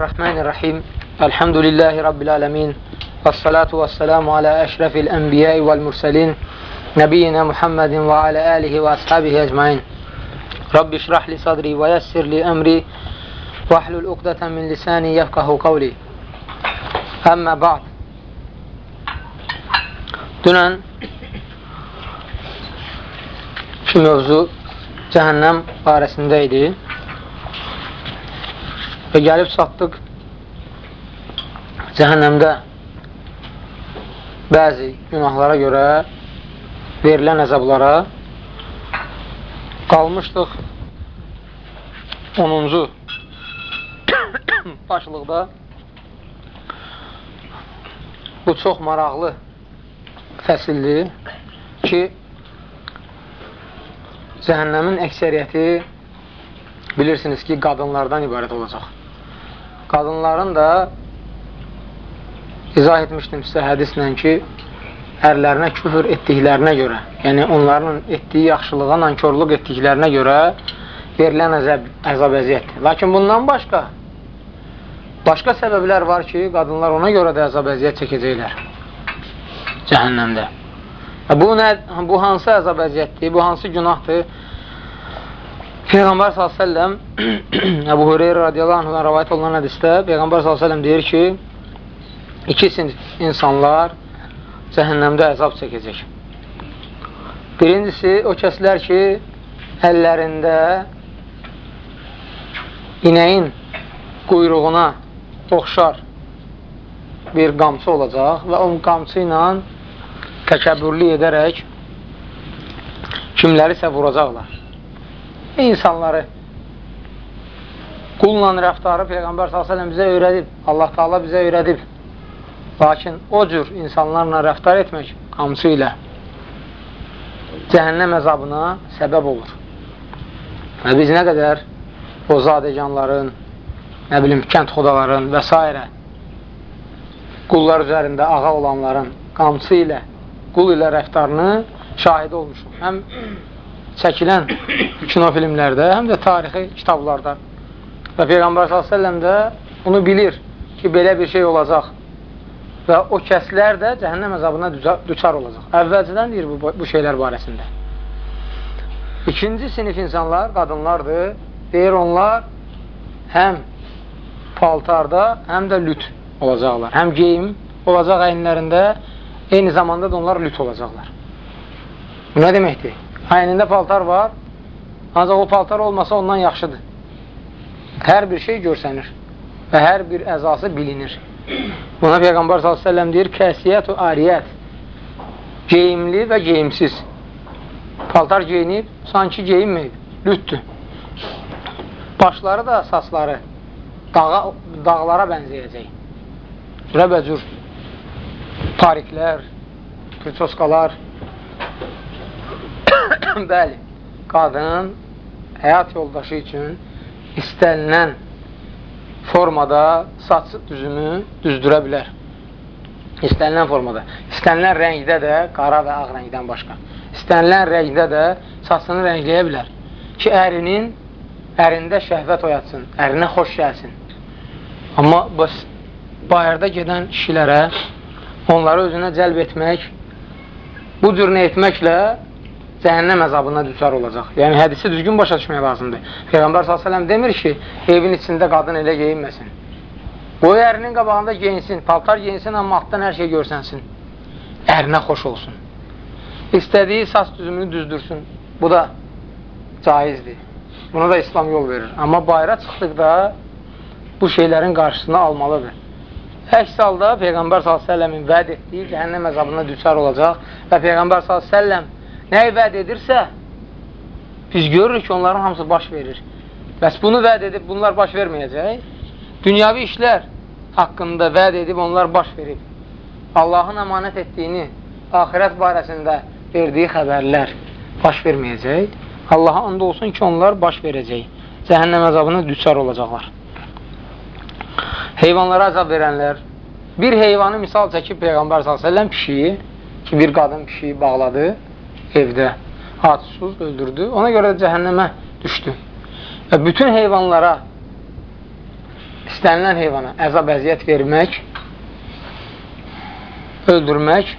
الرحمن الرحيم. الحمد لله رب العالمين. والصلاة والسلام على أشرف الأنبياء والمرسلين نبينا محمد وعلى آله وأصحابه أجمعين. رب اشرح لي صدري ويسر لي أمري. واحلل من لساني يفقه قولي. أما بعد. دنان şu mövzu جهنم barəsində idi. Və gəlib çatdıq cəhənnəmdə bəzi günahlara görə verilən əzablara qalmışdıq 10-cu başlıqda bu çox maraqlı fəsildir ki cəhənnəmin əksəriyyəti bilirsiniz ki, qadınlardan ibarət olacaq qadınların da izah etmişdim sizə hədislə ki, ərlərinə küfür etdiklərinə görə, yəni onların etdiyi yaxşılığa nankörlük etdiklərinə görə verilən əzəb, əzab əziyyətdir. Lakin bundan başqa, başqa səbəblər var ki, qadınlar ona görə də əzab əziyyət çəkəcəklər cəhənnəmdə. Bu, nə, bu hansı əzab əziyyətdir, bu hansı günahdır? Peyğəmbər s.ə.v Əbu Hüreyra radiyallahu anhdan rəvayət olunan hədisdə Peyğəmbər s.ə.v deyir ki iki sinif insanlar cəhənnəmdə əzab çəkəcək. Birincisi, o kəslər ki, əllərində inəyin quyruğuna oxşar bir qamçı olacaq və o qamçı ilə təkəbbürlü edərək kimlərisə vuracaqlar insanları qulla rəftarı Peyğəmbər s.ə.v bizə öyrədib, Allah Taala bizə öyrədib. Lakin o cür insanlarla rəftar etmək qamçı ilə cəhənnəm əzabına səbəb olur. Və biz nə qədər o zadeganların, nə bilim, kənd xodaların və s. qullar üzərində ağa olanların qamçı ilə, qul ilə rəftarını şahid olmuşum. Həm çəkilən kino filmlərdə, həm də tarixi kitablarda. Və Peyğəmbər s.ə.v də bunu bilir ki, belə bir şey olacaq və o kəslər də cəhənnəm əzabına düçar olacaq. Əvvəlcədən deyir bu, bu şeylər barəsində. İkinci sinif insanlar, qadınlardır. Deyir onlar həm paltarda, həm də lüt olacaqlar. Həm geyim olacaq əyinlərində, eyni zamanda da onlar lüt olacaqlar. Bu nə deməkdir? Əynində paltar var, ancaq o paltar olmasa ondan yaxşıdır. Hər bir şey görsənir və hər bir əzası bilinir. Buna Peyğəmbər s.ə.v deyir, kəsiyyət-ü ariyyət, geyimli və geyimsiz. Paltar geyinib, sanki geyinməyib, lütdür. Başları da, sasları dağa, dağlara bənzəyəcək. Cürəbəcür tariklər, priçoskalar, bəli, qadın həyat yoldaşı üçün istənilən formada saç düzümü düzdürə bilər. İstənilən formada. İstənilən rəngdə də, qara və ağ rəngdən başqa. İstənilən rəngdə də saçını rəngləyə bilər. Ki, ərinin, ərində şəhvət oyatsın, ərinə xoş gəlsin. Amma bəs bayırda gedən kişilərə onları özünə cəlb etmək, bu cür nə etməklə cəhənnəm əzabına düçar olacaq. Yəni, hədisi düzgün başa düşmək lazımdır. Peyğəmbər s.ə.v demir ki, evin içində qadın elə geyinməsin. Qoy ərinin qabağında geyinsin, paltar geyinsin, amma altdan hər şey görsənsin. Ərinə xoş olsun. İstədiyi saç düzümünü düzdürsün. Bu da caizdir. Buna da İslam yol verir. Amma bayra çıxdıqda bu şeylərin qarşısını almalıdır. Əks halda Peyğəmbər s.ə.v-in vəd etdiyi cəhənnəm əzabına düçar olacaq və Peyğəmbər s.ə.v nəyi vəd edirsə, biz görürük ki, onların hamısı baş verir. Bəs bunu vəd edib, bunlar baş verməyəcək. Dünyavi işlər haqqında vəd edib, onlar baş verib. Allahın əmanət etdiyini, ahirət barəsində verdiyi xəbərlər baş verməyəcək. Allaha and olsun ki, onlar baş verəcək. Cəhənnəm əzabına düçar olacaqlar. Heyvanlara əzab verənlər, bir heyvanı misal çəkib Peyğəmbər s.ə.v pişiyi, ki, bir qadın pişiyi bağladı, evdə hadsız öldürdü. Ona görə də cəhənnəmə düşdü. Və bütün heyvanlara istənilən heyvana əzab əziyyət vermək, öldürmək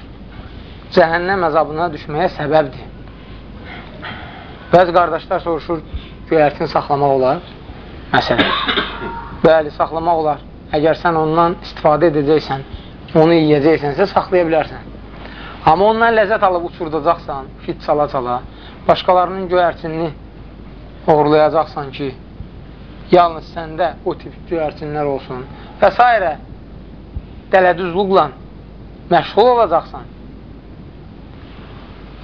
cəhənnəm əzabına düşməyə səbəbdir. Bəzi qardaşlar soruşur, göyərtin saxlamaq olar. Məsələn, bəli, saxlamaq olar. Əgər sən ondan istifadə edəcəksən, onu yiyəcəksənsə, saxlaya bilərsən. Amma ondan ləzzət alıb uçurdacaqsan, fit çala-çala, başqalarının göyərçinini uğurlayacaqsan ki, yalnız səndə o tip göyərçinlər olsun və s. dələdüzluqla məşğul olacaqsan,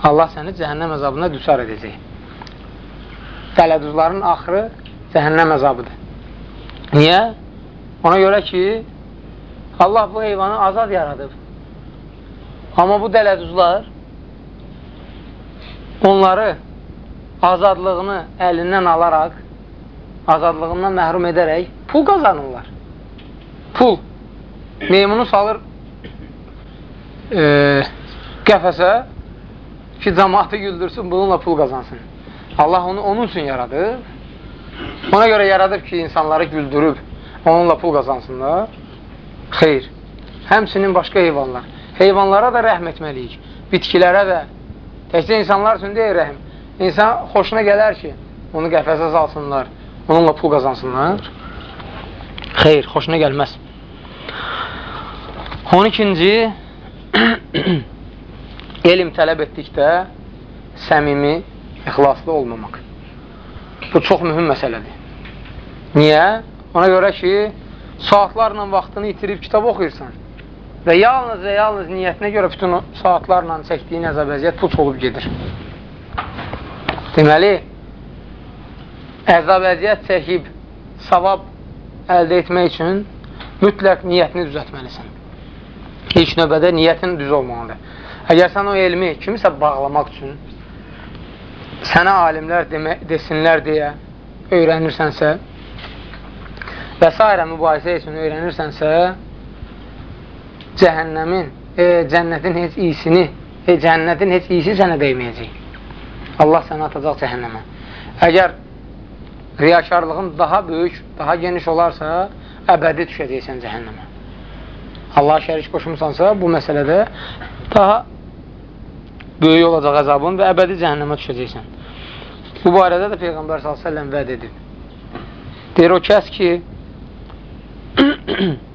Allah səni cəhənnəm əzabına düşar edəcək. Dələduzların axırı cəhənnəm əzabıdır. Niyə? Ona görə ki, Allah bu heyvanı azad yaradıb. Amma bu dələduzlar onları azadlığını əlindən alaraq, azadlığından məhrum edərək pul qazanırlar. Pul. Meymunu salır e, qəfəsə ki, cəmatı güldürsün, bununla pul qazansın. Allah onu onun üçün yaradıb. Ona görə yaradıb ki, insanları güldürüb, onunla pul qazansınlar. Xeyr. Həmsinin başqa heyvanlar. Heyvanlara da rəhm etməliyik. Bitkilərə də. Təkcə insanlar üçün deyil rəhm. İnsan xoşuna gələr ki, onu qəfəsə salsınlar, onunla pul qazansınlar. Xeyr, xoşuna gəlməz. 12-ci elm tələb etdikdə səmimi, ixlaslı olmamaq. Bu çox mühüm məsələdir. Niyə? Ona görə ki, saatlarla vaxtını itirib kitab oxuyursan və yalnız və yalnız niyyətinə görə bütün saatlarla çəkdiyin əzab əziyyət puç olub gedir. Deməli, əzab əziyyət çəkib savab əldə etmək üçün mütləq niyyətini düzətməlisən. İlk növbədə niyyətin düz olmalıdır. Əgər sən o elmi kimisə bağlamaq üçün sənə alimlər demə, desinlər deyə öyrənirsənsə və s. mübahisə üçün öyrənirsənsə cəhənnəmin, e, cənnətin heç iyisini, e, cənnətin heç iyisi sənə dəyməyəcək. Allah səni atacaq cəhənnəmə. Əgər riyakarlığın daha böyük, daha geniş olarsa, əbədi düşəcəksən cəhənnəmə. Allah şərik qoşumsansa, bu məsələdə daha böyük olacaq əzabın və əbədi cəhənnəmə düşəcəksən. Bu barədə də Peyğəmbər s.ə.v vəd edib. Deyir o kəs ki,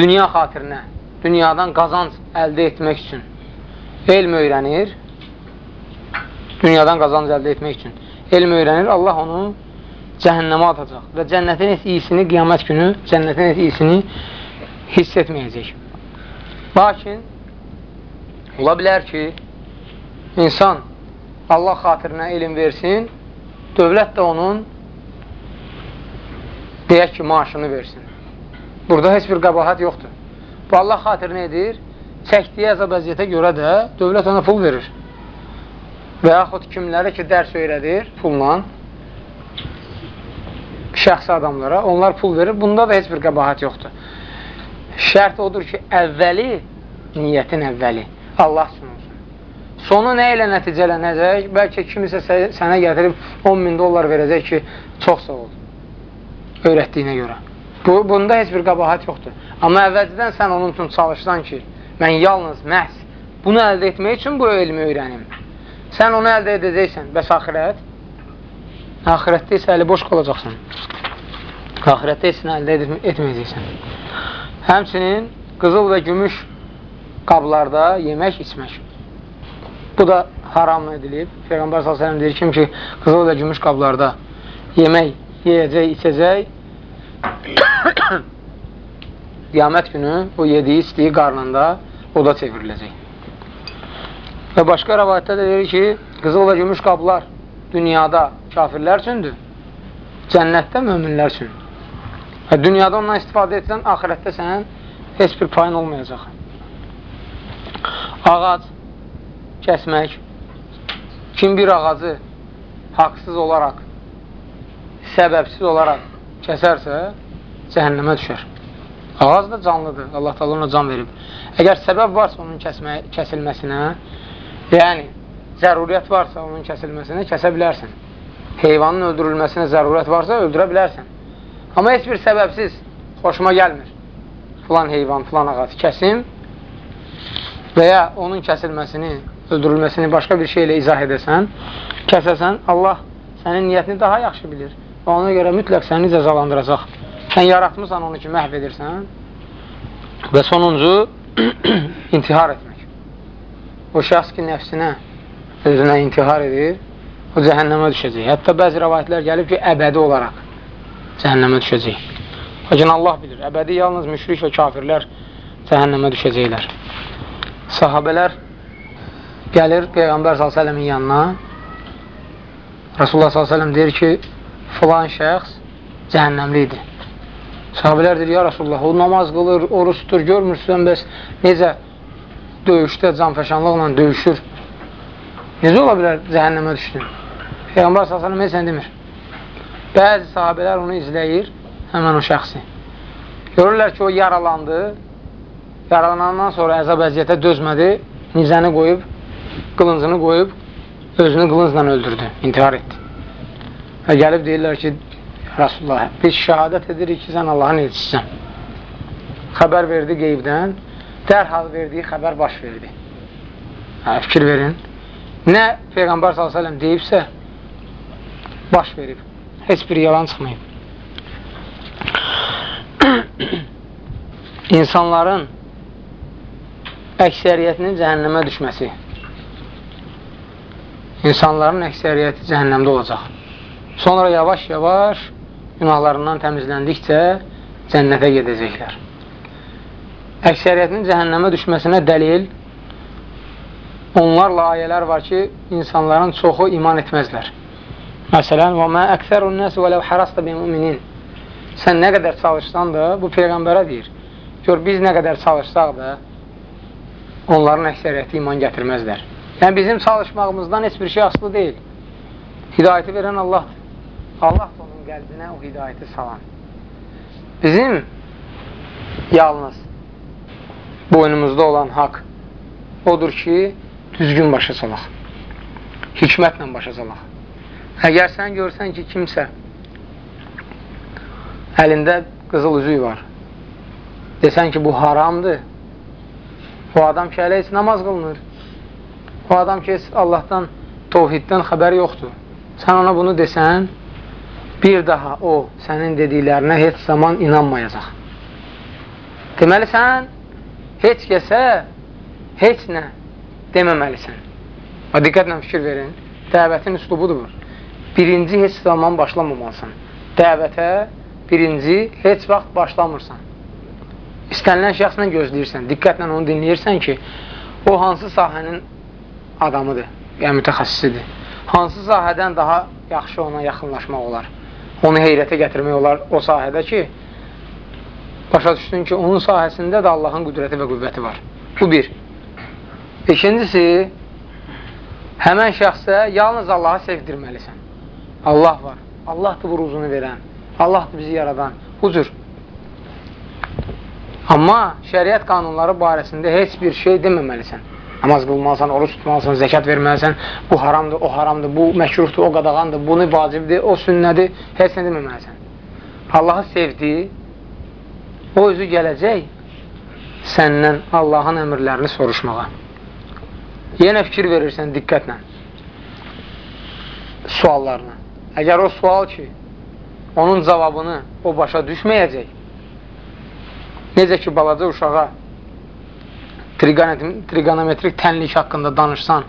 dünya xatirinə, dünyadan qazanc əldə etmək üçün elm öyrənir, dünyadan qazanc əldə etmək üçün elm öyrənir, Allah onu cəhənnəmə atacaq və cənnətin heç iyisini qiyamət günü, cənnətin heç iyisini hiss etməyəcək. Lakin Ola bilər ki, insan Allah xatirinə elm versin, dövlət də onun deyək ki, maaşını versin. Burada heç bir qabahat yoxdur. Bu Allah xatirinə edir, çəkdiyi əzab əziyyətə görə də dövlət ona pul verir. Və yaxud kimləri ki, dərs öyrədir pulla, şəxsi adamlara, onlar pul verir. Bunda da heç bir qabahat yoxdur. Şərt odur ki, əvvəli, niyyətin əvvəli. Allah üçün olsun. Sonu nə ilə nəticələnəcək? Bəlkə kimisə sənə gətirib 10 min dollar verəcək ki, çox sağ ol. Öyrətdiyinə görə. Bu, bunda heç bir qabahat yoxdur. Amma əvvəlcədən sən onun üçün çalışsan ki, mən yalnız məhz bunu əldə etmək üçün bu elmi öyrənim. Sən onu əldə edəcəksən. Bəs axirət? Axirətdə isə əli boş qalacaqsan. Axirətdə heç əldə etməyəcəksən. Həmçinin qızıl və gümüş qablarda yemək, içmək. Bu da haram edilib. Peyğəmbər s.ə.v deyir, kim ki, qızıl və gümüş qablarda yemək, yeyəcək, içəcək, qiyamət günü o yediyi, içdiyi qarnında oda çevriləcək. Və başqa rəvayətdə də deyir ki, qızıl və gümüş qablar dünyada kafirlər üçündür, cənnətdə möminlər üçün. Və dünyada ondan istifadə etsən, axirətdə sənin heç bir payın olmayacaq ağac kəsmək, kim bir ağacı haqsız olaraq, səbəbsiz olaraq kəsərsə, cəhənnəmə düşər. Ağac da canlıdır, Allah da ona can verib. Əgər səbəb varsa onun kəsmə, kəsilməsinə, yəni zəruriyyət varsa onun kəsilməsinə, kəsə bilərsən. Heyvanın öldürülməsinə zəruriyyət varsa, öldürə bilərsən. Amma heç bir səbəbsiz xoşuma gəlmir. Filan heyvan, filan ağac kəsim və ya onun kəsilməsini, öldürülməsini başqa bir şeylə izah edəsən, kəsəsən, Allah sənin niyyətini daha yaxşı bilir və ona görə mütləq səni cəzalandıracaq. Sən yaratmısan onu ki, məhv edirsən və sonuncu intihar etmək. O şəxs ki, nəfsinə, özünə intihar edir, o cəhənnəmə düşəcək. Hətta bəzi rəvayətlər gəlib ki, əbədi olaraq cəhənnəmə düşəcək. Lakin Allah bilir, əbədi yalnız müşrik və kafirlər cəhənnəmə düşəcəklər. Sahabələr gəlir Peyğəmbər s.ə.v-in yanına Rasulullah s.ə.v deyir ki, filan şəxs cəhənnəmli idi. Sahabələr deyir, ya Rasulullah, o namaz qılır, oruç tutur, görmürsən, bəs necə döyüşdə canfəşanlıqla döyüşür? Necə ola bilər cəhənnəmə düşdün? Peyğəmbər s.ə.v heç sən demir. Bəzi sahabələr onu izləyir, həmən o şəxsi. Görürlər ki, o yaralandı, yaralanandan sonra əzab əziyyətə dözmədi, nizəni qoyub, qılıncını qoyub, özünü qılıncla öldürdü, intihar etdi. Və gəlib deyirlər ki, Rasulullah, biz şəhadət edirik ki, sən Allahın elçisən. Xəbər verdi qeybdən, dərhal verdiyi xəbər baş verdi. Hə, fikir verin. Nə Peyğəmbər s.ə.v deyibsə, baş verib. Heç bir yalan çıxmayıb. İnsanların əksəriyyətinin cəhənnəmə düşməsi. İnsanların əksəriyyəti cəhənnəmdə olacaq. Sonra yavaş-yavaş günahlarından təmizləndikcə cənnətə gedəcəklər. Əksəriyyətinin cəhənnəmə düşməsinə dəlil onlarla ayələr var ki, insanların çoxu iman etməzlər. Məsələn, və mə əksərun nəs və ləv hərasda bi müminin. Sən nə qədər çalışsan da, bu Peyğəmbərə deyir. Gör, biz nə qədər çalışsaq da, onların əksəriyyəti iman gətirməzlər. Yəni, bizim çalışmağımızdan heç bir şey aslı deyil. Hidayəti verən Allahdır. Allahdır qəlbinə o hidayəti salan. Bizim yalnız boynumuzda olan haqq odur ki, düzgün başa salaq. Hikmətlə başa salaq. Əgər sən görsən ki, kimsə əlində qızıl üzük var, desən ki, bu haramdır, O adam ki, hələ heç namaz qılmır. O adam ki, Allahdan, tovhiddən xəbəri yoxdur. Sən ona bunu desən, bir daha o sənin dediklərinə heç zaman inanmayacaq. Deməli, sən heç kəsə heç nə deməməlisən. O, diqqətlə fikir verin. Dəvətin üslubudur. Birinci heç zaman başlamamalısan. Dəvətə birinci heç vaxt başlamırsan istənilən şəxslə gözləyirsən, diqqətlə onu dinləyirsən ki, o hansı sahənin adamıdır, yəni mütəxəssisidir. Hansı sahədən daha yaxşı ona yaxınlaşmaq olar, onu heyrətə gətirmək olar o sahədə ki, başa düşdün ki, onun sahəsində də Allahın qüdrəti və qüvvəti var. Bu bir. İkincisi, həmən şəxsə yalnız Allahı sevdirməlisən. Allah var. Allahdır bu ruzunu verən. Allahdır bizi yaradan. Bu cür. Amma şəriət qanunları barəsində heç bir şey deməməlisən. Namaz qılmalısan, oruç tutmalısan, zəkat verməlisən, bu haramdır, o haramdır, bu məkruhdur, o qadağandır, bunu vacibdir, o sünnədir, heç nə deməməlisən. Allahı sevdi, o özü gələcək səndən Allahın əmrlərini soruşmağa. Yenə fikir verirsən diqqətlə suallarına. Əgər o sual ki, onun cavabını o başa düşməyəcək, Necə ki, balaca uşağa trigonometrik tənlik haqqında danışsan,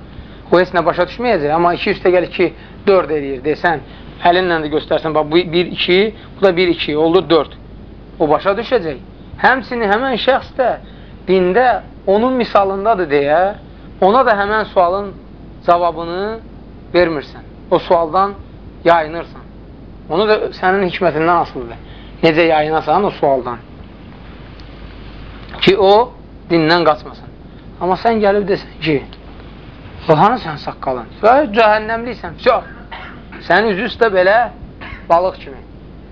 o heç nə başa düşməyəcək. Amma 2 üstə gəlir ki, 4 eləyir desən, əlinlə də göstərsən, bax, bu 1, 2, bu da 1, 2, oldu 4. O başa düşəcək. Həmsini həmən şəxs də dində onun misalındadır deyə, ona da həmən sualın cavabını vermirsən. O sualdan yayınırsan. Onu da sənin hikmətindən asılıdır. Necə yayınasan o sualdan ki, o dindən qaçmasın. Amma sən gəlib desən ki, o hanı sən saqqalın? Cəhənnəmliysən, çox. Sənin üzü üstə belə balıq kimi.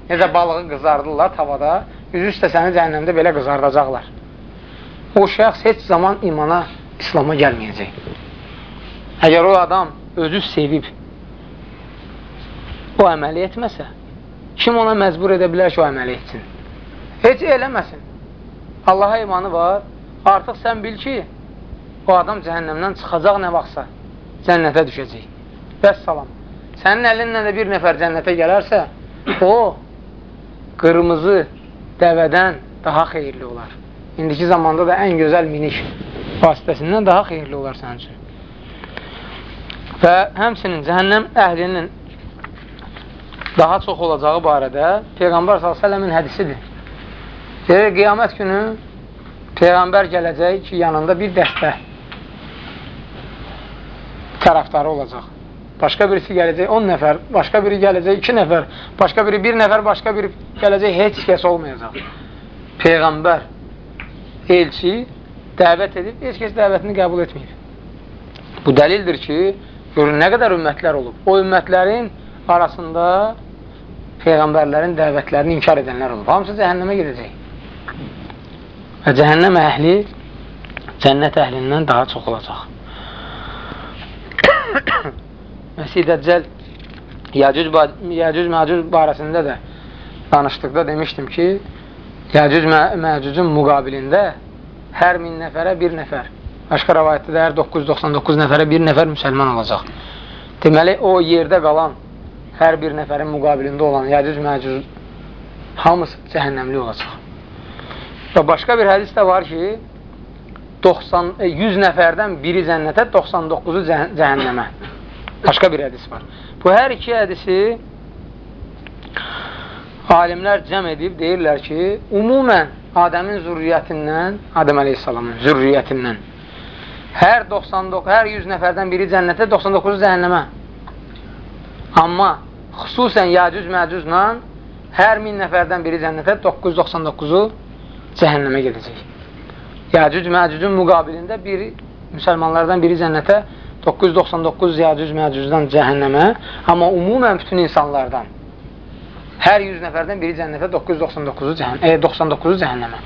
Necə balığı qızardırlar tavada, üzü üstə səni cəhənnəmdə belə qızardacaqlar. O şəxs heç zaman imana, İslama gəlməyəcək. Əgər o adam özü sevib, o əməli etməsə, kim ona məcbur edə bilər ki, o əməli etsin? Heç eləməsin. Allaha imanı var. Artıq sən bil ki, o adam cəhənnəmdən çıxacaq nə vaxtsa, cənnətə düşəcək. Bəs salam. Sənin əlinlə də bir nəfər cənnətə gələrsə, o, qırmızı dəvədən daha xeyirli olar. İndiki zamanda da ən gözəl miniş vasitəsindən daha xeyirli olar sənin üçün. Və həmçinin cəhənnəm əhlinin daha çox olacağı barədə Peyğəmbər s.ə.v-in hədisidir. Deyir, qiyamət günü Peyğəmbər gələcək ki, yanında bir dəstə tərəfdarı olacaq. Başqa birisi gələcək 10 nəfər, başqa biri gələcək 2 nəfər, başqa biri 1 nəfər, başqa biri gələcək heç kəs olmayacaq. Peyğəmbər, elçi dəvət edib, heç kəs dəvətini qəbul etməyib. Bu dəlildir ki, görün nə qədər ümmətlər olub. O ümmətlərin arasında Peyğəmbərlərin dəvətlərini inkar edənlər olub. Hamısı cəhənnəmə gedəcək. Və cəhənnəm əhli cənnət əhlindən daha çox olacaq. Məsih Dəccəl Yəcüc, Yəcüc Məcüc barəsində də danışdıqda demişdim ki, Yəcüc Məcücün müqabilində hər min nəfərə bir nəfər. Başqa rəvayətdə də hər 999 nəfərə bir nəfər müsəlman olacaq. Deməli, o yerdə qalan hər bir nəfərin müqabilində olan Yəcüc Məcüc hamısı cəhənnəmli olacaq. Və başqa bir hədis də var ki, 90, 100 e, nəfərdən biri cənnətə, 99-u cəhənnəmə. Başqa bir hədis var. Bu hər iki hədisi alimlər cəm edib deyirlər ki, umumən Adəmin zürriyyətindən, Adəm əleyhissalamın zürriyyətindən hər 99, hər 100 nəfərdən biri cənnətə, 99-u cəhənnəmə. Amma xüsusən Yacüz Məcüzlə hər 1000 nəfərdən biri cənnətə, 999-u cəhənnəmə gedəcək. Yəcüc Məcücün müqabilində biri, müsəlmanlardan biri cənnətə, 999 Yəcüc Məcücdən cəhənnəmə, amma umumən bütün insanlardan hər 100 nəfərdən biri cənnətə, 999-u cəhən, e, 99 cəhənnəmə.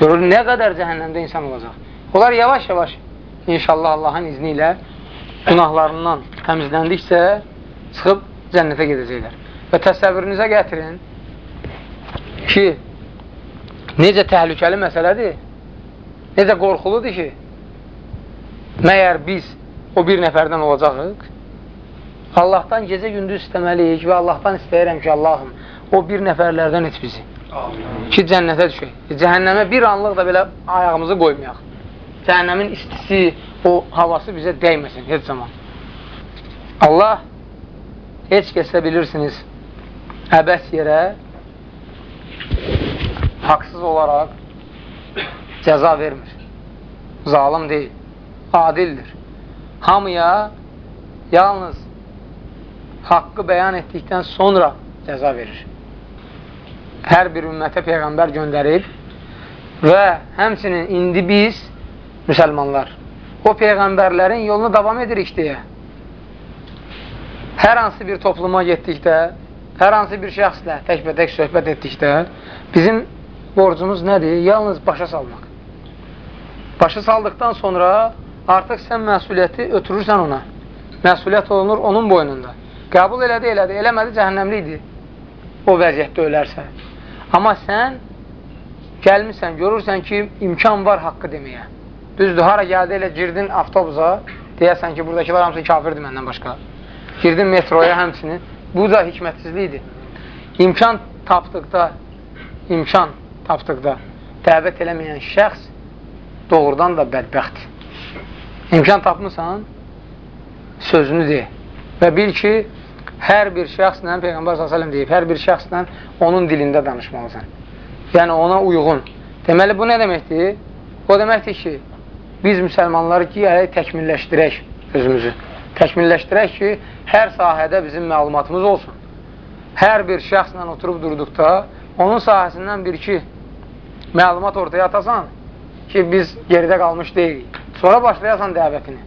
Görür, nə qədər cəhənnəmdə insan olacaq. Onlar yavaş-yavaş, inşallah Allahın izni ilə günahlarından təmizləndikcə çıxıb cənnətə gedəcəklər. Və təsəvvürünüzə gətirin ki, necə təhlükəli məsələdir, necə qorxuludur ki, məyər biz o bir nəfərdən olacaqıq, Allahdan gecə gündüz istəməliyik və Allahdan istəyirəm ki, Allahım, o bir nəfərlərdən et bizi. Ki, cənnətə düşək. Cəhənnəmə bir anlıq da belə ayağımızı qoymayaq. Cəhənnəmin istisi, o havası bizə dəyməsin heç zaman. Allah heç kəsə bilirsiniz, əbəs yerə haqsız olaraq cəza vermir. Zalim deyil, adildir. Hamıya yalnız haqqı bəyan etdikdən sonra cəza verir. Hər bir ümmətə Peyğəmbər göndərib və həmçinin indi biz, müsəlmanlar, o Peyğəmbərlərin yolunu davam edirik deyə. Hər hansı bir topluma getdikdə, hər hansı bir şəxslə təkbətək söhbət etdikdə bizim borcumuz nədir? Yalnız başa salmaq. Başa saldıqdan sonra artıq sən məsuliyyəti ötürürsən ona. Məsuliyyət olunur onun boynunda. Qəbul elədi, elədi, eləmədi, cəhənnəmli idi. O vəziyyətdə ölərsə. Amma sən gəlmirsən, görürsən ki, imkan var haqqı deməyə. Düzdür, hara gəldi elə girdin avtobusa, deyəsən ki, buradakılar hamısı kafirdir məndən başqa. Girdin metroya həmsinin. Bu da hikmətsizlikdir. İmkan tapdıqda, imkan tapdıqda dəvət eləməyən şəxs doğrudan da bədbəxtdir. İmkan tapmısan, sözünü de və bil ki, hər bir şəxslə, Peyğəmbər s.ə.v deyib, hər bir şəxslə onun dilində danışmalısan. Yəni, ona uyğun. Deməli, bu nə deməkdir? O deməkdir ki, biz müsəlmanları ki, təkmilləşdirək özümüzü. Təkmilləşdirək ki, hər sahədə bizim məlumatımız olsun. Hər bir şəxslə oturub durduqda, onun sahəsindən bir-iki məlumat ortaya atasan ki, biz geridə qalmış deyilik. Sonra başlayasan dəvətini.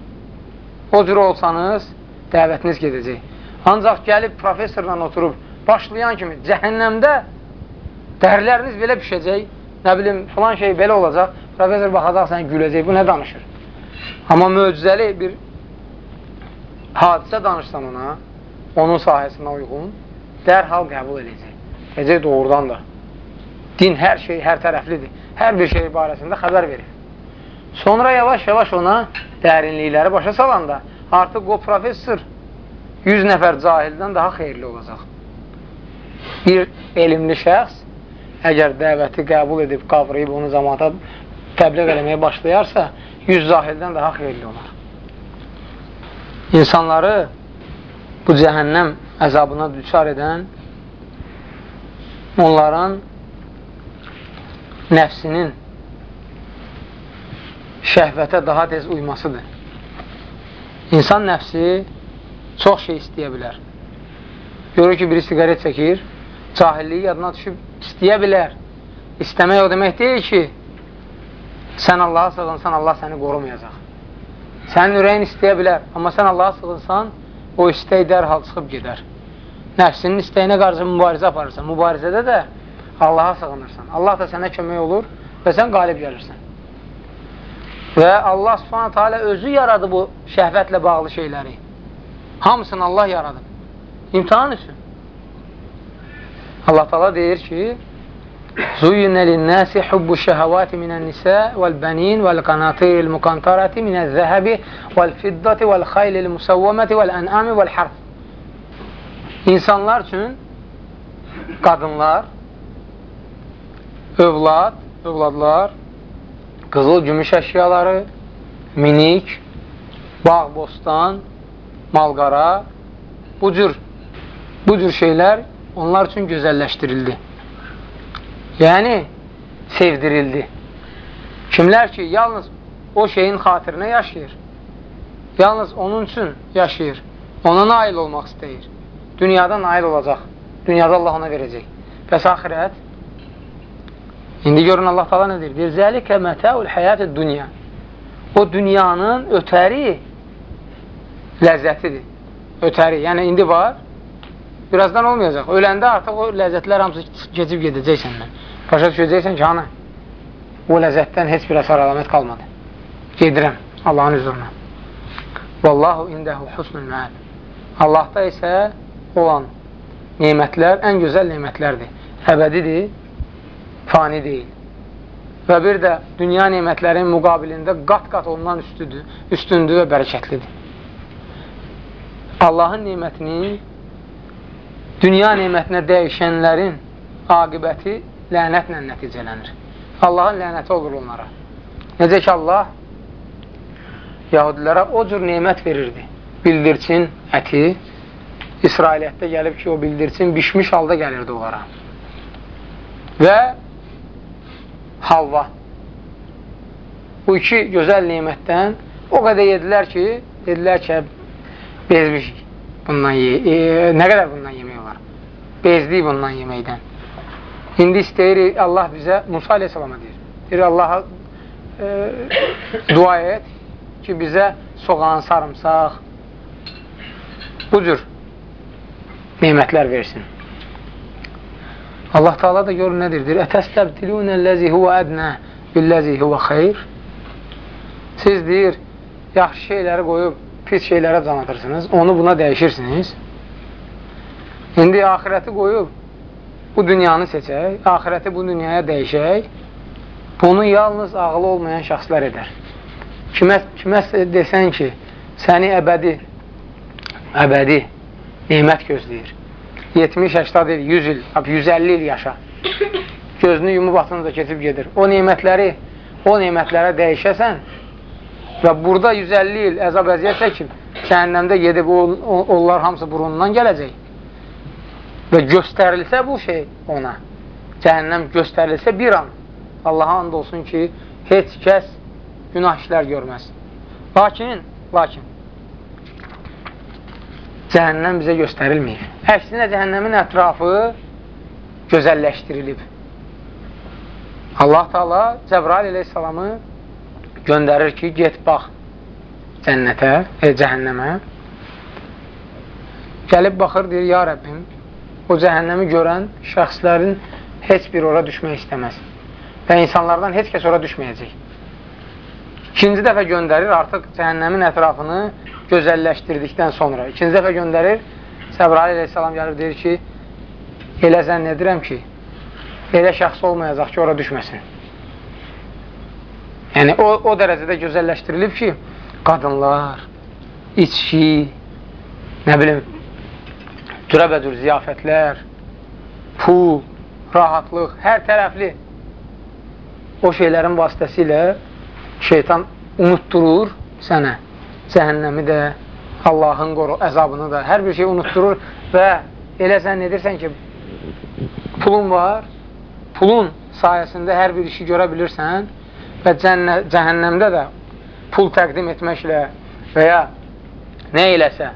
O cür olsanız, dəvətiniz gedəcək. Ancaq gəlib professorla oturub başlayan kimi cəhənnəmdə dərləriniz belə pişəcək, nə bilim, filan şey belə olacaq, professor baxacaq, sən güləcək, bu nə danışır? Amma möcüzəli bir hadisə danışsan ona, onun sahəsinə uyğun, dərhal qəbul edəcək. Deyəcək doğrudan da. Din hər şey, hər tərəflidir. Hər bir şey barəsində xəbər verir. Sonra yavaş-yavaş ona dərinlikləri başa salanda artıq o professor 100 nəfər cahildən daha xeyirli olacaq. Bir elmli şəxs əgər dəvəti qəbul edib, qavrayıb onu zamata təbliğ eləməyə başlayarsa, 100 zahildən daha xeyirli olar. İnsanları bu cəhənnəm əzabına düçar edən onların nəfsinin şəhvətə daha tez uymasıdır. İnsan nəfsi çox şey istəyə bilər. Görür ki, biri siqaret çəkir, cahilliyi yadına düşüb istəyə bilər. İstəmək o demək deyil ki, sən Allaha sığınsan, Allah səni qorumayacaq. Sənin ürəyin istəyə bilər, amma sən Allaha sığınsan, o istək dərhal çıxıb gedər. Nəfsinin istəyinə qarşı mübarizə aparırsan. Mübarizədə də Allaha sığınırsan. Allah da sənə kömək olur və sən qalib gəlirsən. Və Allah subhanətə alə özü yaradı bu şəhvətlə bağlı şeyləri. Hamısını Allah yaradı. İmtihan üçün. Allah tala deyir ki, Zuyyinə linnəsi hubbu şəhəvati minən nisə vəl-bənin vəl-qanatiril muqantarati minəl zəhəbi vəl-fiddati vəl-xaylil musavvəməti vəl-ənami vəl-harf. İnsanlar üçün qadınlar övlad, övladlar, qızıl gümüş əşyaları, minik, bağ, bostan, malqara, bu cür, bu cür şeylər onlar üçün gözəlləşdirildi. Yəni, sevdirildi. Kimlər ki, yalnız o şeyin xatirinə yaşayır, yalnız onun üçün yaşayır, ona nail olmaq istəyir, dünyada nail olacaq, dünyada Allah ona verəcək. Bəs axirət? İndi görün Allah tala nə deyir? Zəlikə mətəul həyatı dünya. O dünyanın ötəri ləzzətidir. Ötəri, yəni indi var, birazdan olmayacaq. Öləndə artıq o ləzzətlər hamısı keçib gedəcək səndən. Başa düşəcəksən ki, hanı? O ləzzətdən heç bir əsər alamət qalmadı. Gedirəm Allahın üzruna. Vallahu indəhu husnul məəb. Allahda isə olan nemətlər ən gözəl nemətlərdir. Əbədidir, fani deyil. Və bir də dünya nemətlərin müqabilində qat-qat ondan üstüdür, üstündür və bərəkətlidir. Allahın nemətini dünya nemətinə dəyişənlərin aqibəti lənətlə nəticələnir. Allahın lənəti olur onlara. Necə ki, Allah yahudilərə o cür nemət verirdi. Bildirçin əti, İsrailiyyətdə gəlib ki, o bildirçin bişmiş halda gəlirdi onlara. Və halva. Bu iki gözəl nemətdən o qədər yedilər ki, dedilər ki, bezmişik bundan ye e, nə qədər bundan yemək olar? Bezdik bundan yeməkdən. İndi istəyirik, Allah bizə Musa aleyhissalama deyir. Deyir, Allaha e, dua et ki, bizə soğan, sarımsaq, bu cür nemətlər versin. Allah Taala da görür nədir? Deyir, Ətəstəbdilunəl-ləzi huvə ədnə billəzi huvə xeyr. Siz deyir, yaxşı şeyləri qoyub pis şeylərə can atırsınız, onu buna dəyişirsiniz. İndi axirəti qoyub bu dünyanı seçək, axirəti bu dünyaya dəyişək, bunu yalnız ağlı olmayan şəxslər edər. Kimə, kimə desən ki, səni əbədi, əbədi nemət gözləyir. 70, 80 il, 100 il, 150 il yaşa. Gözünü yumub atınca keçib gedir. O nemətləri, o nemətlərə dəyişəsən və burada 150 il əzab əziyyət çəkib, cəhənnəmdə gedib, onlar hamısı burunundan gələcək və göstərilsə bu şey ona, cəhənnəm göstərilsə bir an, Allaha and olsun ki, heç kəs günah işlər görməz. Lakin, lakin, cəhənnəm bizə göstərilməyib. Əksinə, cəhənnəmin ətrafı gözəlləşdirilib. Allah Taala Cəbrail əleyhissalamı göndərir ki, get bax cənnətə, e, cəhənnəmə. Gəlib baxır, deyir, ya Rəbbim, o cəhənnəmi görən şəxslərin heç bir ora düşmək istəməz. Və insanlardan heç kəs ora düşməyəcək. İkinci dəfə göndərir, artıq cəhənnəmin ətrafını gözəlləşdirdikdən sonra. İkinci dəfə göndərir, Səbrail əleyhissalam gəlir, deyir ki, elə zənn edirəm ki, elə şəxs olmayacaq ki, ora düşməsin. Yəni, o, o dərəcədə gözəlləşdirilib ki, qadınlar, içki, nə bilim, cürəbədür ziyafətlər, pul, rahatlıq, hər tərəfli o şeylərin vasitəsilə şeytan unutturur sənə cəhənnəmi də, Allahın qoru, əzabını da, hər bir şey unutturur və elə zənn edirsən ki, pulun var, pulun sayəsində hər bir işi görə bilirsən və cənnə, cəhənnəmdə də pul təqdim etməklə və ya nə eləsə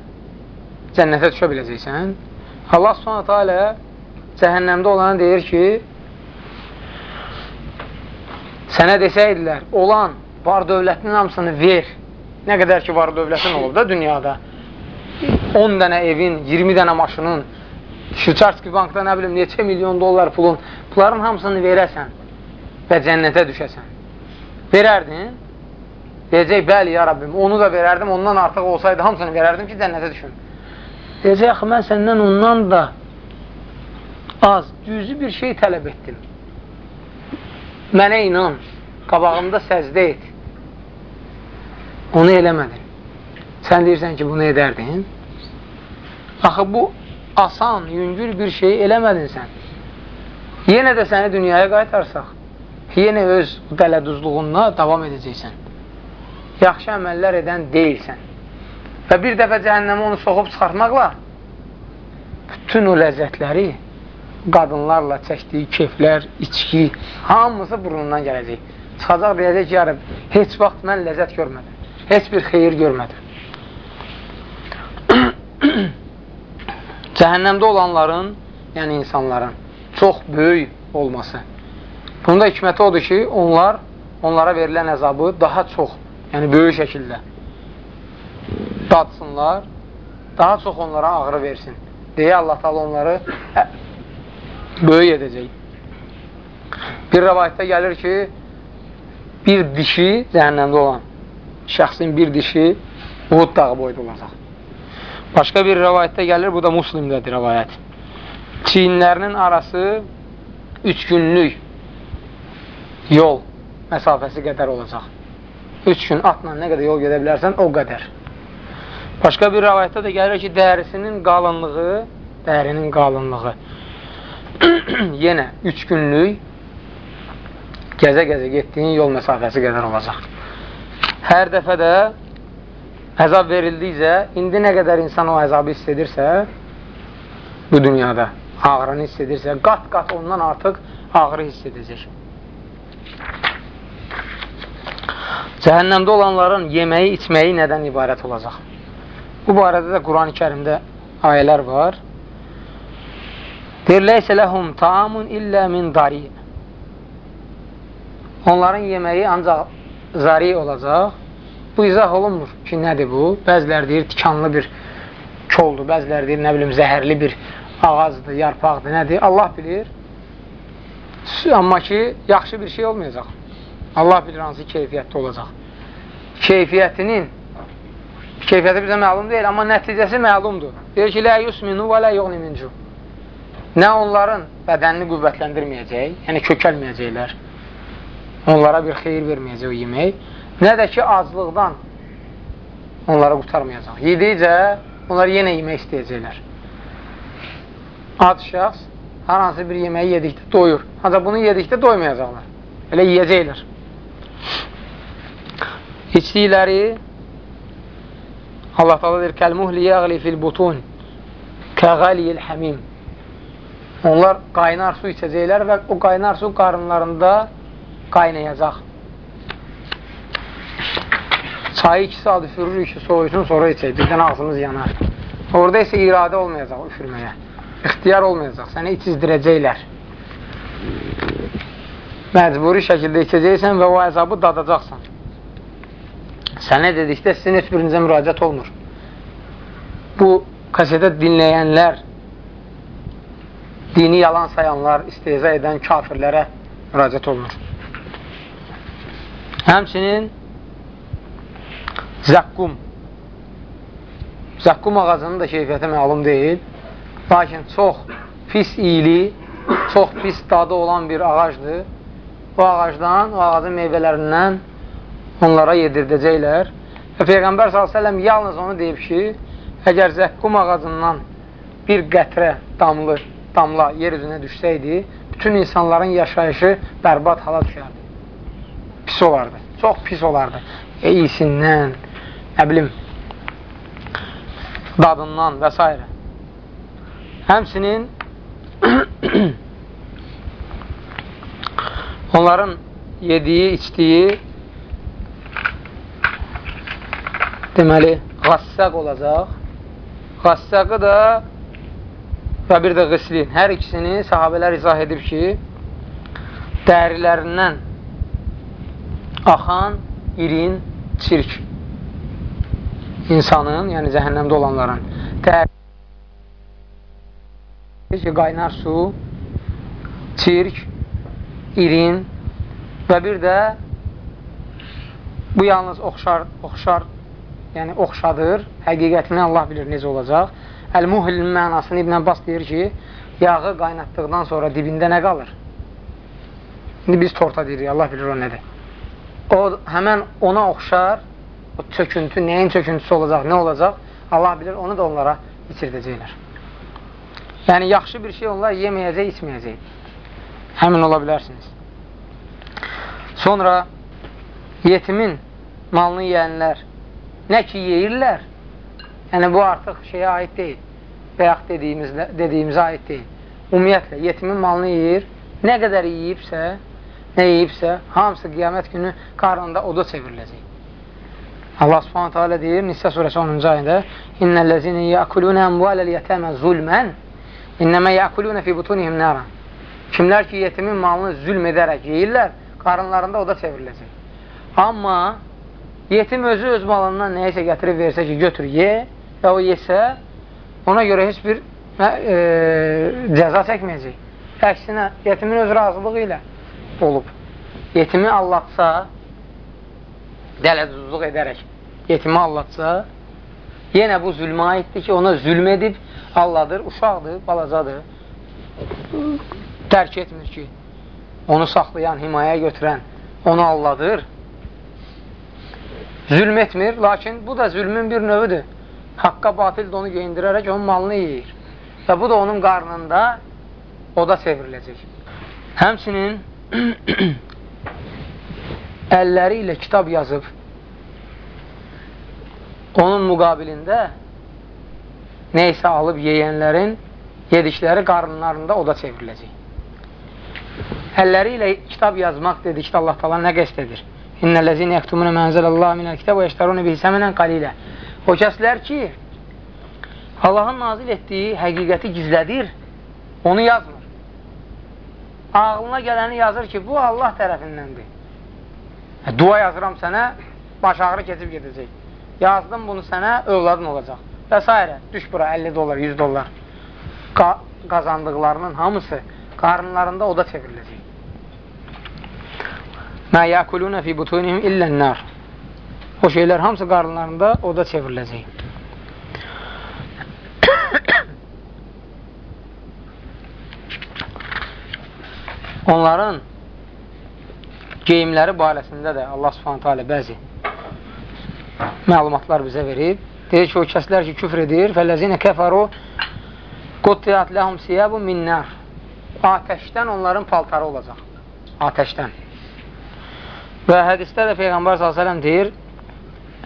cənnətə düşə biləcəksən. Allah subhanətə alə cəhənnəmdə olanı deyir ki, sənə desəydilər, olan var dövlətinin hamısını ver. Nə qədər ki, var dövlətin olub da dünyada. 10 dənə evin, 20 dənə maşının, Şüçarski bankda nə bilim, neçə milyon dollar pulun, bunların hamısını verəsən və cənnətə düşəsən. Verərdin, deyəcək, bəli, ya Rabbim, onu da verərdim, ondan artıq olsaydı hamısını verərdim ki, cənnətə düşün. Deyəcək, axı, mən səndən ondan da az, cüzü bir şey tələb etdim. Mənə inan, qabağımda səzdə et. Onu eləmədin. Sən deyirsən ki, bunu edərdin. Axı, bu asan, yüngül bir şey eləmədin sən. Yenə də səni dünyaya qaytarsaq, yenə öz dələduzluğunla davam edəcəksən. Yaxşı əməllər edən deyilsən. Və bir dəfə cəhənnəmə onu soxub çıxartmaqla bütün o ləzzətləri qadınlarla çəkdiyi keflər, içki, hamısı burnundan gələcək. Çıxacaq deyəcək ki, yarım, heç vaxt mən ləzzət görmədim. Heç bir xeyir görmədim. Cəhənnəmdə olanların, yəni insanların çox böyük olması. Bunda hikməti odur ki, onlar, onlara verilən əzabı daha çox, yəni böyük şəkildə dadsınlar, daha çox onlara ağrı versin. Deyə Allah talı onları böyük edəcək. Bir rəvayətdə gəlir ki, bir dişi cəhənnəmdə olan şəxsin bir dişi Uhud dağı boyda olacaq. Başqa bir rəvayətdə gəlir, bu da muslimdədir rəvayət. Çiyinlərinin arası üç günlük yol məsafəsi qədər olacaq. Üç gün atla nə qədər yol gedə bilərsən, o qədər. Başqa bir rəvayətdə də gəlir ki, dərisinin qalınlığı, dərinin qalınlığı yenə üç günlük gəzə-gəzə getdiyin yol məsafəsi qədər olacaq. Hər dəfə də əzab verildikcə, indi nə qədər insan o əzabı hiss edirsə, bu dünyada ağrını hiss edirsə, qat-qat ondan artıq ağrı hiss edəcək. Cəhənnəmdə olanların yeməyi, içməyi nədən ibarət olacaq? Bu barədə də Quran-ı kərimdə ayələr var. Deyir, ləysə ləhum taamun illə min dari. Onların yeməyi ancaq zari olacaq. Bu izah olunmur ki, nədir bu? Bəzilər deyir, tikanlı bir koldur, bəzilər deyir, nə bilim, zəhərli bir ağazdır, yarpaqdır, nədir? Allah bilir. Amma ki, yaxşı bir şey olmayacaq. Allah bilir hansı keyfiyyətdə olacaq. Keyfiyyətinin keyfiyyəti bizə məlum deyil, amma nəticəsi məlumdur. Deyir ki, lə yusminu və lə yuğni mincu. Nə onların bədənini qüvvətləndirməyəcək, yəni kökəlməyəcəklər. Onlara bir xeyir verməyəcək o yemək nə də ki, aclıqdan onları qurtarmayacaq. Yedikcə, onlar yenə yemək istəyəcəklər. Ac şəxs hər hansı bir yeməyi yedikdə doyur. Ancaq bunu yedikdə doymayacaqlar. Elə yiyəcəklər. İçdikləri Allah talı deyir, Kəlmuhli yəğli fil butun kəğəliyil həmim Onlar qaynar su içəcəklər və o qaynar su qarınlarında qaynayacaq. Çayı iki saat üfürürük ki, soğuysun, sonra içək. Birdən ağzımız yanar. Orada isə iradə olmayacaq üfürməyə. İxtiyar olmayacaq. Səni içizdirəcəklər. Məcburi şəkildə içəcəksən və o əzabı dadacaqsan. Sənə dedikdə sizin heç birinizə müraciət olmur. Bu kasetə dinləyənlər, dini yalan sayanlar, isteyza edən kafirlərə müraciət olunur. Həmçinin Zəqqum. Zəqqum ağacının da keyfiyyəti məlum deyil. Lakin çox pis iyili, çox pis dadı olan bir ağacdır. O ağacdan, o ağacın meyvələrindən onlara yedirdəcəklər. Və Peyğəmbər s.ə.v yalnız onu deyib ki, əgər zəqqum ağacından bir qətrə damlı, damla yer üzünə düşsəydi, bütün insanların yaşayışı bərbad hala düşərdi. Pis olardı, çox pis olardı. E, iyisindən, nə bilim, dadından və s. Həmsinin onların yediyi, içdiyi deməli, qassaq olacaq. Qassaqı da və bir də qıslin. Hər ikisini sahabələr izah edib ki, dərilərindən axan irin çirk insanın, yəni cəhənnəmdə olanların ki, qaynar su, çirk, irin və bir də bu yalnız oxşar, oxşar yəni oxşadır. Həqiqətini Allah bilir necə olacaq. Əl-Muhlin mənasını İbn Abbas deyir ki, yağı qaynatdıqdan sonra dibində nə qalır? İndi biz torta deyirik, Allah bilir o nədir. O, həmən ona oxşar, o çöküntü, nəyin çöküntüsü olacaq, nə olacaq? Allah bilir, onu da onlara içirdəcəklər. Yəni, yaxşı bir şey onlar yeməyəcək, içməyəcək. Həmin ola bilərsiniz. Sonra yetimin malını yiyənlər nə ki yeyirlər, yəni bu artıq şeyə aid deyil, bayaq dediyimizlə, dediyimizə aid deyil. Ümumiyyətlə, yetimin malını yeyir, nə qədər yeyibsə, nə yeyibsə, hamısı qiyamət günü qarnında oda çevriləcək. Allah subhanət hələ deyir, Nisə surəsi 10-cu ayında İnnəl-ləzini yəkulunə əmvaləl yətəmə zulmən İnnəmə yəkulunə fi butunihim nəra Kimlər ki, yetimin malını zülm edərək yeyirlər, qarınlarında oda çevriləcək. Amma Yetim özü öz malından nəyəsə gətirib versə ki, götür, ye və o yesə, ona görə heç bir e, cəza çəkməyəcək. Əksinə, yetimin öz razılığı ilə olub. Yetimi allatsa, dələduzluq edərək yetimi allatsa, yenə bu zülmə aiddir ki, ona zülm edib, alladır, uşaqdır, balacadır. Dərk etmir ki, onu saxlayan, himayə götürən, onu alladır zülm etmir, lakin bu da zülmün bir növüdür. Haqqa batil onu geyindirərək onun malını yeyir. Və bu da onun qarnında oda çevriləcək. Həmçinin əlləri ilə kitab yazıb onun müqabilində neysə alıb yeyənlərin yedikləri qarınlarında oda çevriləcək. Əlləri ilə kitab yazmaq dedikdə Allah talan nə qəst edir? İnnellezine yektumune menzelallahu minel kitab ve yeşterune bihi semenen qalile. O kəslər ki, Allahın nazil etdiyi həqiqəti gizlədir, onu yazmır. Ağlına gələni yazır ki, bu Allah tərəfindəndir. Hə, dua yazıram sənə, baş ağrı keçib gedəcək. Yazdım bunu sənə, övladın olacaq. Və s. Düş bura 50 dolar, 100 dolar. Qa qazandıqlarının hamısı qarınlarında oda çevriləcək. Mə yəkulunə fi butunihim illən-nar. O şeylər hamısı qarınlarında oda çevriləcək. Onların geyimləri barəsində də Allah subhanətə alə bəzi məlumatlar bizə verib. Deyir ki, o kəslər ki, küfr edir, fələzinə kəfəru quttiyat ləhum siyəbu minnər. Atəşdən onların paltarı olacaq. Atəşdən. Və hədisdə də Peyğəmbər s.ə.v deyir,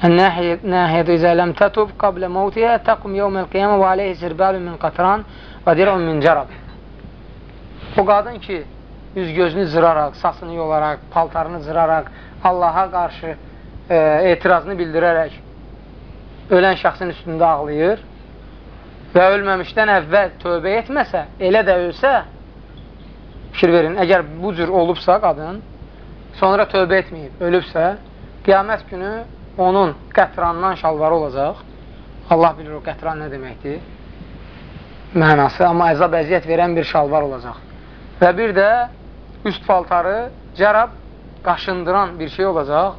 Nəhiyyətu izə ləm tətub qablə məvtiyə təqum yevməl qiyamə və aleyhi sirbəlu min qatran və dirun min cərab. O qadın ki, üz gözünü zıraraq, saçını yolaraq, paltarını zıraraq, Allaha qarşı e, etirazını bildirərək ölən şəxsin üstündə ağlayır və ölməmişdən əvvəl tövbə etməsə, elə də ölsə, fikir verin, əgər bu cür olubsa qadın, sonra tövbə etməyib, ölübsə, qiyamət günü onun qətrandan şalvarı olacaq. Allah bilir o qətran nə deməkdir mənası, amma əzab əziyyət verən bir şalvar olacaq. Və bir də üst paltarı cərab qaşındıran bir şey olacaq,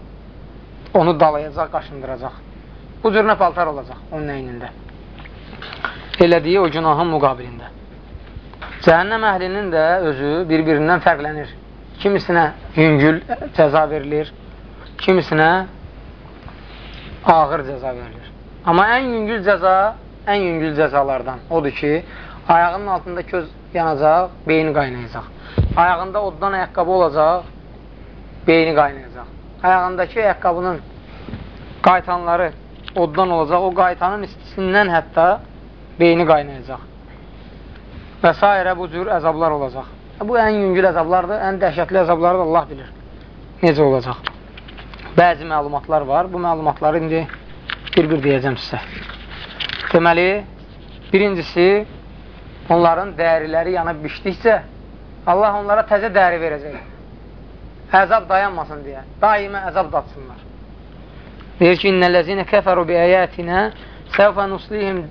onu dalayacaq, qaşındıracaq. Bu cür nə paltar olacaq onun əynində? Elədiyi o günahın müqabilində. Cəhənnəm əhlinin də özü bir-birindən fərqlənir. Kimisinə yüngül cəza verilir, kimisinə ağır cəza verilir. Amma ən yüngül cəza, ən yüngül cəzalardan odur ki, ayağının altında köz yanacaq, beyni qaynayacaq. Ayağında oddan ayaqqabı olacaq, beyni qaynayacaq. Ayağındakı ayaqqabının qaytanları oddan olacaq, o qaytanın istisindən hətta beyni qaynayacaq. Və s. bu cür əzablar olacaq. Bu ən yüngül əzablardır, ən dəhşətli əzabları da Allah bilir. Necə olacaq? Bəzi məlumatlar var. Bu məlumatları indi bir-bir deyəcəm sizə. Deməli, birincisi, onların dəriləri yanıb bişdikcə, Allah onlara təzə dəri verəcək. Əzab dayanmasın deyə. Daimə əzab datsınlar. Deyir ki, İnnələzinə kəfəru bi əyətinə səvfə nuslihim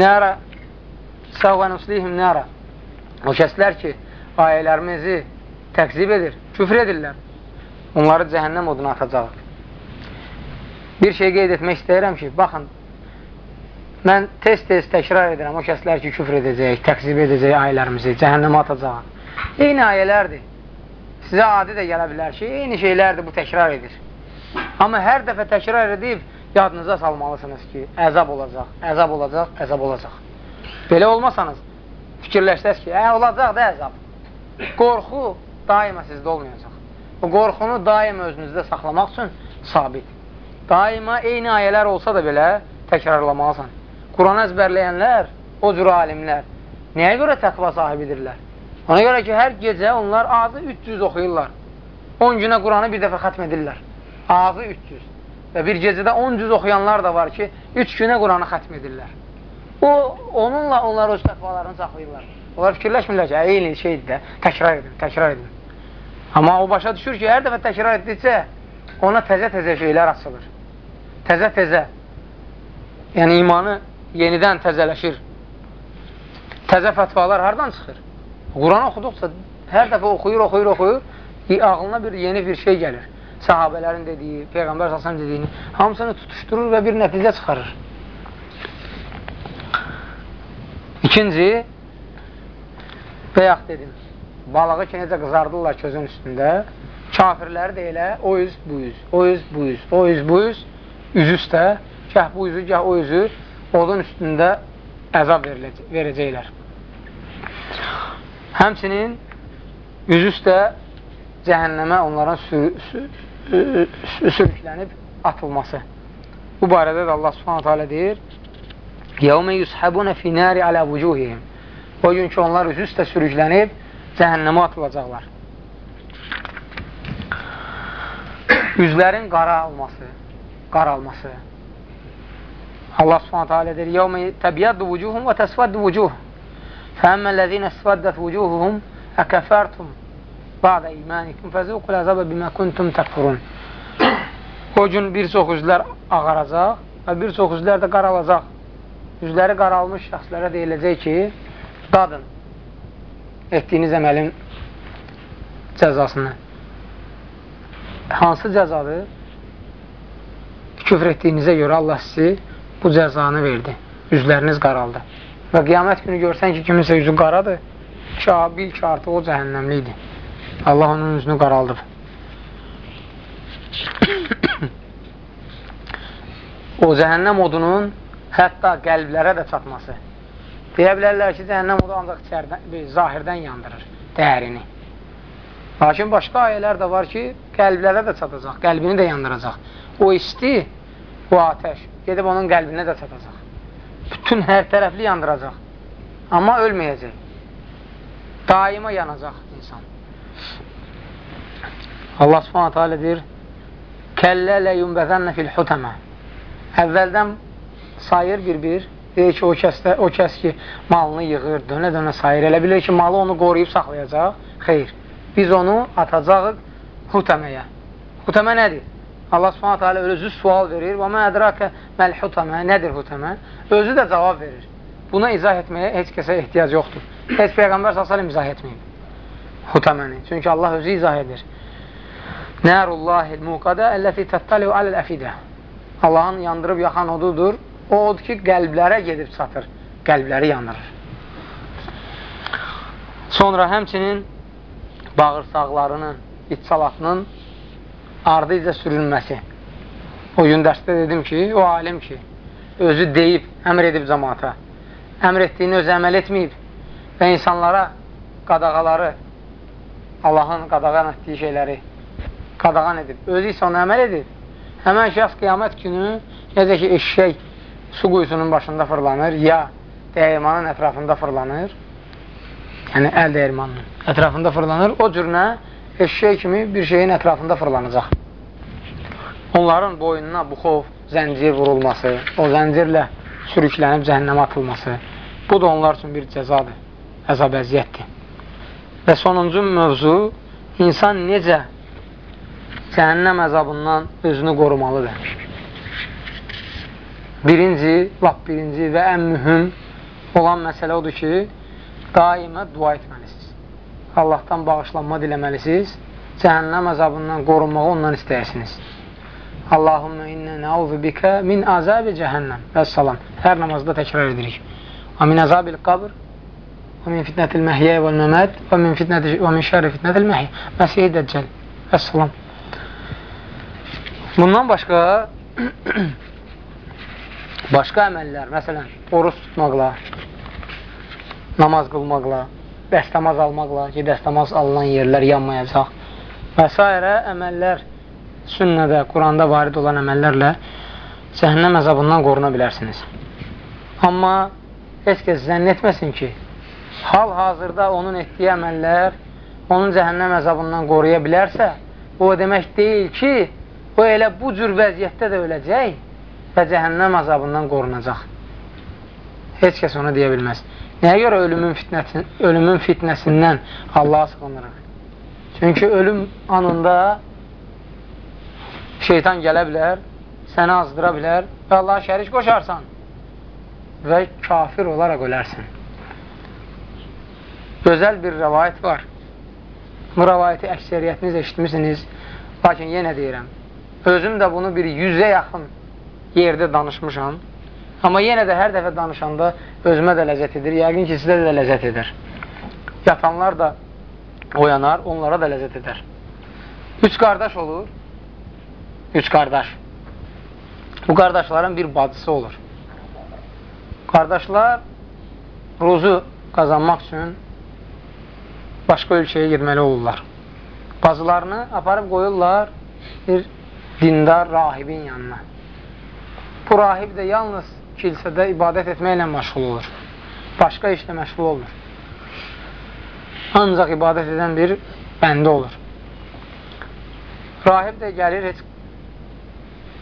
nərə səvfə nuslihim nərə O kəslər ki, ayələrimizi təqzib edir, küfr edirlər. Onları cəhənnəm oduna atacaq. Bir şey qeyd etmək istəyirəm ki, baxın, mən tez-tez təkrar edirəm o kəslər ki, küfr edəcək, təqzib edəcək ayələrimizi, cəhənnəmə atacaq. Eyni ayələrdir. Sizə adi də gələ bilər ki, eyni şeylərdir, bu təkrar edir. Amma hər dəfə təkrar edib, yadınıza salmalısınız ki, əzab olacaq, əzab olacaq, əzab olacaq. Belə olmasanız, fikirləşsəz ki, hə, olacaq da əzab. Qorxu daima sizdə olmayacaq. O qorxunu daima özünüzdə saxlamaq üçün sabit. Daima eyni ayələr olsa da belə təkrarlamalısan. Quran əzbərləyənlər, o cür alimlər, nəyə görə təqva sahibidirlər? Ona görə ki, hər gecə onlar azı 300 oxuyurlar. 10 günə Quranı bir dəfə xətm edirlər. Azı 300. Və bir gecədə 10 cüz oxuyanlar da var ki, 3 günə Quranı xətm edirlər. O, onunla onlar öz təqvalarını saxlayırlar. Onlar fikirləşmirlər ki, eyni şeydir də, təkrar edin, təkrar edin. Amma o başa düşür ki, hər dəfə təkrar etdikcə ona təzə-təzə şeylər açılır. Təzə-təzə. Yəni, imanı yenidən təzələşir. Təzə fətvalar hardan çıxır? Quran oxuduqca, hər dəfə oxuyur, oxuyur, oxuyur, ağlına bir yeni bir şey gəlir. Sahabələrin dediyi, Peyğəmbər səsən dediyini, hamısını tutuşdurur və bir nəticə çıxarır. İkinci, bəyaq dedim, balığı ki, necə qızardırlar közün üstündə, kafirləri də elə o üz, bu üz, o üz, bu üz, o üz, bu üz, üz üstə, gəh bu üzü, gəh o üzü odun üstündə əzab verəcəklər. Həmçinin üz üstə cəhənnəmə onların sür sür sürüklənib atılması. Bu barədə də Allah subhanətə alə deyir, Yevmə yushəbunə finəri alə vücuhihim. O gün ki, onlar üzü üstə sürüklənib cəhənnəmə atılacaqlar. Üzlərin qaralması, qaralması. Allah subhanətə alə deyir, Yevmə təbiyyədü vücuhum və təsvəddü vücuh. Fəəmmələzinə əsvəddət vücuhuhum əkəfərtum ba'də imanikum fəzuqul əzabə bimə kuntum təkfurun. O gün bir çox üzlər ağaracaq və bir çox üzlər də qaralacaq üzləri qaralmış şəxslərə deyiləcək ki, qadın etdiyiniz əməlin cəzasını. Hansı cəzadır? Küfr etdiyinizə görə Allah sizi bu cəzanı verdi. Üzləriniz qaraldı. Və qiyamət günü görsən ki, kiminsə üzü qaradır, bil ki, artıq o cəhənnəmli idi. Allah onun üzünü qaraldıb. o cəhənnəm odunun hətta qəlblərə də çatması. Deyə bilərlər ki, cəhənnəm odu ancaq içərdən, zahirdən yandırır dərini. Lakin başqa ayələr də var ki, qəlblərə də çatacaq, qəlbini də yandıracaq. O isti, o atəş gedib onun qəlbinə də çatacaq. Bütün hər tərəfli yandıracaq. Amma ölməyəcək. Daima yanacaq insan. Allah subhanətə alə deyir, Kəllə lə yumbəzənnə fil hutəmə. Əvvəldən sayır bir-bir. Deyir ki, o kəsdə, o kəs ki, malını yığır, dönə-dönə sayır. Elə bilir ki, malı onu qoruyub saxlayacaq. Xeyr. Biz onu atacağıq hutəməyə. Hutəmə nədir? Allah subhanətə alə özü sual verir. Və mə ədrakə məl hutəmə. Nədir hutəmə? Özü də cavab verir. Buna izah etməyə heç kəsə ehtiyac yoxdur. Heç Peyğəmbər s.ə.v izah etməyib. Hutəməni. Çünki Allah özü izah edir. Nərullahil muqadə əlləti təttəliu aləl əfidə. Allahın yandırıb yaxan odudur. O od ki, qəlblərə gedib çatır, qəlbləri yanır. Sonra həmçinin bağırsaqlarının, itsalatının ardıca sürülməsi. O gün dərsdə dedim ki, o alim ki, özü deyib, əmr edib cəmaata, əmr etdiyini özü əməl etməyib və insanlara qadağaları, Allahın qadağan etdiyi şeyləri qadağan edib, özü isə onu əməl edib. Həmən şəxs qiyamət günü necə ki, eşşək su quyusunun başında fırlanır, ya dəyirmanın ətrafında fırlanır, yəni əl dəyirmanının ətrafında fırlanır, o cürünə eşşək kimi bir şeyin ətrafında fırlanacaq onların boynuna buxov, zəncir vurulması, o zəncirlə sürüklənib cəhənnəmə atılması, bu da onlar üçün bir cəzadır, əzab əziyyətdir. Və sonuncu mövzu, insan necə cəhənnəm əzabından özünü qorumalıdır. Birinci, lap birinci və ən mühüm olan məsələ odur ki, daimə dua etməlisiniz. Allahdan bağışlanma diləməlisiniz, cəhənnəm əzabından qorunmağı ondan istəyəsiniz. Allahümmə innə nəuzu bikə min azabi cəhənnəm. Və salam. Hər namazda təkrar edirik. Və min azabil qabr və min fitnətil məhyə və məməd və min, fitnəti, və min şəri fitnətil məhyə. Məsih-i Dəccəl. Və salam. Bundan başqa başqa əməllər, məsələn, oruç tutmaqla, namaz qılmaqla, dəstəmaz almaqla ki, dəstəmaz alınan yerlər yanmayacaq və s. əməllər sünnədə, Quranda varid olan əməllərlə cəhənnəm əzabından qoruna bilərsiniz. Amma heç kəs zənn etməsin ki, hal-hazırda onun etdiyi əməllər onun cəhənnəm əzabından qoruya bilərsə, o demək deyil ki, o elə bu cür vəziyyətdə də öləcək və cəhənnəm əzabından qorunacaq. Heç kəs onu deyə bilməz. Nəyə görə ölümün, fitnəsin, ölümün fitnəsindən Allaha sığınırıq? Çünki ölüm anında şeytan gələ bilər, səni azdıra bilər və Allah şərik qoşarsan və kafir olaraq ölərsən. Gözəl bir rəvayət var. Bu rəvayəti əksəriyyətiniz eşitmişsiniz, lakin yenə deyirəm, özüm də bunu bir yüzə yaxın yerdə danışmışam, amma yenə də hər dəfə danışanda özümə də ləzzət edir, yəqin ki, sizə də ləzzət edir. Yatanlar da oyanar, onlara da ləzzət edər. Üç qardaş olur, üç qardaş. Bu qardaşların bir bacısı olur. Qardaşlar ruzu qazanmaq üçün başqa ölkəyə girməli olurlar. Bacılarını aparıb qoyurlar bir dindar rahibin yanına. Bu rahib də yalnız kilsədə ibadət etməklə məşğul olur. Başqa işlə məşğul olmur. Ancaq ibadət edən bir bəndə olur. Rahib də gəlir, heç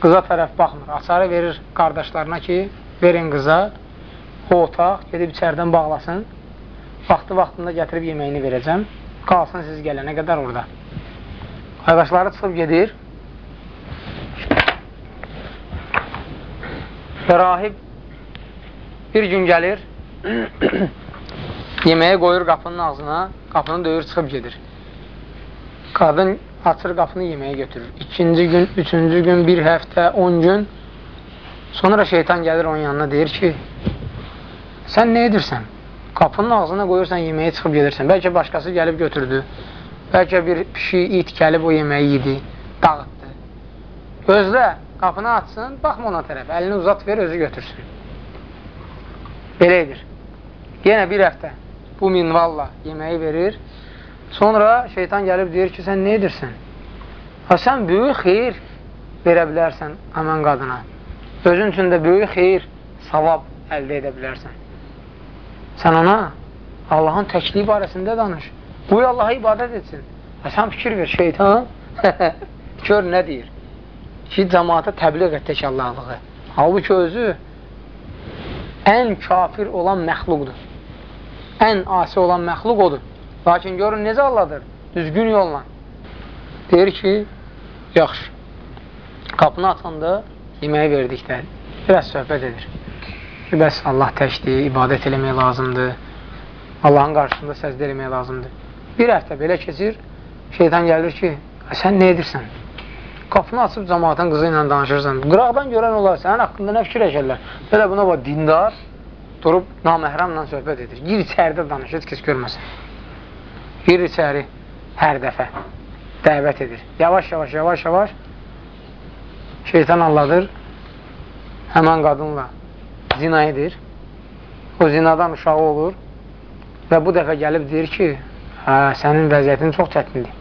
qıza tərəf baxmır. Açarı verir qardaşlarına ki, verin qıza, o otaq, gedib içərdən bağlasın. Vaxtı vaxtında gətirib yeməyini verəcəm. Qalsın siz gələnə qədər orada. Qardaşları çıxıb gedir. Və rahib bir gün gəlir, yeməyə qoyur qapının ağzına, qapını döyür, çıxıb gedir. Qadın açır qapını yeməyə götürür. İkinci gün, üçüncü gün, bir həftə, on gün sonra şeytan gəlir onun yanına deyir ki sən nə edirsən? Qapının ağzına qoyursan, yeməyə çıxıb gedirsən. Bəlkə başqası gəlib götürdü. Bəlkə bir pişik, it gəlib o yeməyi yedi, dağıtdı. Gözlə, qapını açsın, baxma ona tərəf, əlini uzat ver, özü götürsün. Belə edir. Yenə bir həftə bu minvalla yeməyi verir. Sonra şeytan gəlib deyir ki, sən nə edirsən? Ha, sən böyük xeyir verə bilərsən həmən qadına. Özün üçün də böyük xeyir, savab əldə edə bilərsən. Sən ona Allahın təkliyi barəsində danış. Qoy Allaha ibadət etsin. Ha, sən fikir ver, şeytan gör nə deyir? Ki, cəmaata təbliğ et tək Allahlığı. Halbuki özü ən kafir olan məxluqdur. Ən asi olan məxluq odur. Lakin görün necə Allahdır? Düzgün yolla. Deyir ki, yaxşı. Qapını açanda yeməyi verdikdə biraz söhbət edir. Ki, bəs Allah təkdir, ibadət eləmək lazımdır. Allahın qarşısında səzdə eləmək lazımdır. Bir həftə belə keçir, şeytan gəlir ki, sən nə edirsən? Qapını açıb cəmaatın qızı ilə danışırsan. Qıraqdan görən olar, sənin haqqında nə fikirləşərlər? Belə buna bax, dindar durub naməhramla söhbət edir. Gir içəridə danış, heç kəs görməsin. Gir içəri hər dəfə dəvət edir. Yavaş-yavaş, yavaş-yavaş şeytan alladır, həmən qadınla zina edir. O zinadan uşağı olur və bu dəfə gəlib deyir ki, hə, sənin vəziyyətin çox çətindir,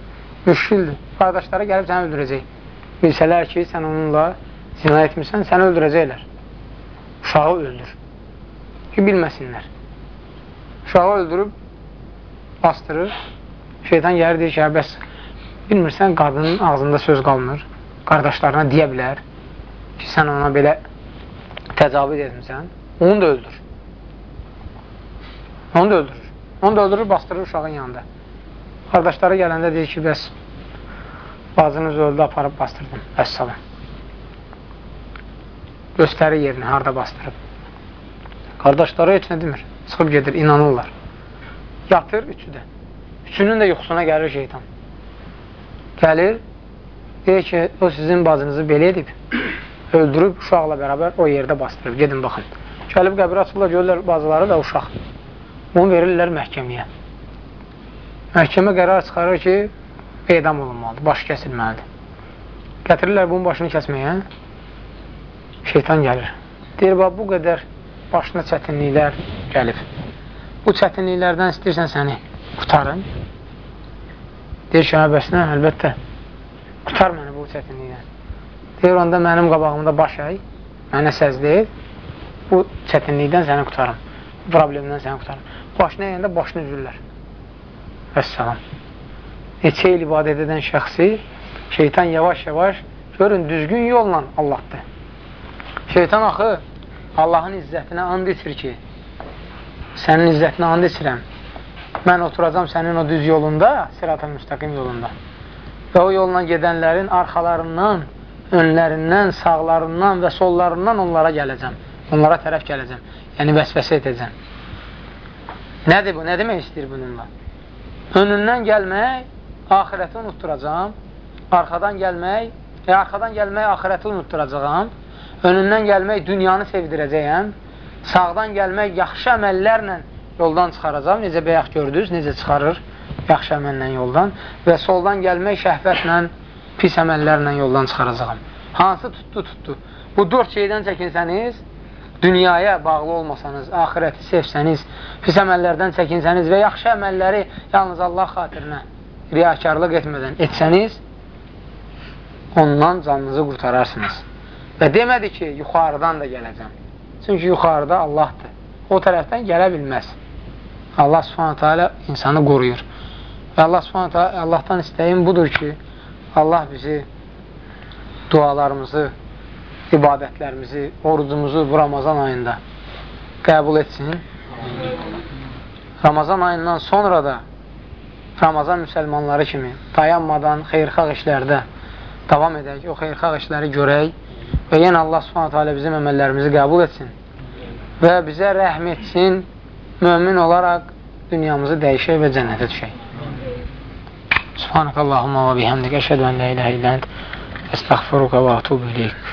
müşküldür. Qardaşlara gəlib səni öldürəcək. Bilsələr ki, sən onunla zina etmirsən, səni öldürəcəklər. Uşağı öldür. Ki, bilməsinlər. Uşağı öldürüb, bastırır. Şeytan gəlir deyir ki, hə, bəs bilmirsən, qadının ağzında söz qalmır. Qardaşlarına deyə bilər ki, sən ona belə təcavüz etmirsən. Onu da öldür. Onu da öldürür. Onu da öldürür, bastırır uşağın yanında. Qardaşları gələndə deyir ki, bəs bacınız öldü, aparıb bastırdım. Əssalam. Göstərir yerini, harada bastırıb. Qardaşları heç nə demir. Çıxıb gedir, inanırlar. Yatır üçü də. Üçünün də yuxusuna gəlir şeytan. Gəlir, deyir ki, o sizin bacınızı belə edib, öldürüb, uşaqla bərabər o yerdə bastırıb. Gedin, baxın. Gəlib qəbir açırlar, görürlər bacıları və uşaq. Onu verirlər məhkəməyə. Məhkəmə qərar çıxarır ki, edam olunmalıdır, başı kəsilməlidir. Gətirirlər bunun başını kəsməyə, şeytan gəlir. Deyir, bu qədər başına çətinliklər gəlib. Bu çətinliklərdən istəyirsən səni qutarın. Deyir ki, bəs nə, əlbəttə, qutar məni bu çətinlikdən. Deyir, onda mənim qabağımda baş əy, mənə səzdə et, bu çətinlikdən səni qutarım, bu problemdən səni qutarım. Başına əyəndə başını üzürlər. Vəssalam. Neçə il ibadət edən şəxsi şeytan yavaş-yavaş görün, düzgün yolla Allahdır. Şeytan axı Allahın izzətinə and içir ki, sənin izzətinə and içirəm. Mən oturacam sənin o düz yolunda, sirat-ı müstəqim yolunda. Və o yolla gedənlərin arxalarından, önlərindən, sağlarından və sollarından onlara gələcəm. Onlara tərəf gələcəm. Yəni, vəsvəsə edəcəm. Nədir bu? Nə demək istəyir bununla? Önündən gəlmək, ahirəti unutturacam. Arxadan gəlmək, və arxadan gəlmək, ahirəti unutturacaqam. Önündən gəlmək, dünyanı sevdirəcəyəm sağdan gəlmək yaxşı əməllərlə yoldan çıxaracaq. Necə bəyək gördünüz, necə çıxarır yaxşı əməllə yoldan və soldan gəlmək şəhvətlə, pis əməllərlə yoldan çıxaracaqam. Hansı tutdu, tutdu. Bu dörd şeydən çəkinsəniz, dünyaya bağlı olmasanız, ahirəti sevsəniz, pis əməllərdən çəkinsəniz və yaxşı əməlləri yalnız Allah xatirinə riyakarlıq etmədən etsəniz, ondan canınızı qurtararsınız. Və demədi ki, yuxarıdan da gələcəm. Çünki yuxarıda Allahdır. O tərəfdən gələ bilməz. Allah subhanətə alə insanı qoruyur. Və Allah subhanətə alə Allahdan istəyim budur ki, Allah bizi dualarımızı, ibadətlərimizi, orucumuzu bu Ramazan ayında qəbul etsin. Ramazan ayından sonra da Ramazan müsəlmanları kimi dayanmadan xeyrxalq işlərdə davam edək, o xeyrxalq işləri görək Və yenə Allah subhanətə alə bizim əməllərimizi qəbul etsin və bizə rəhm etsin, mömin olaraq dünyamızı dəyişək və cənnətə düşək. Subhanəkəllahumma və bihəmdik, əşhədu ən lə ilə illənd, əstəxfiruka və atubu iləyik.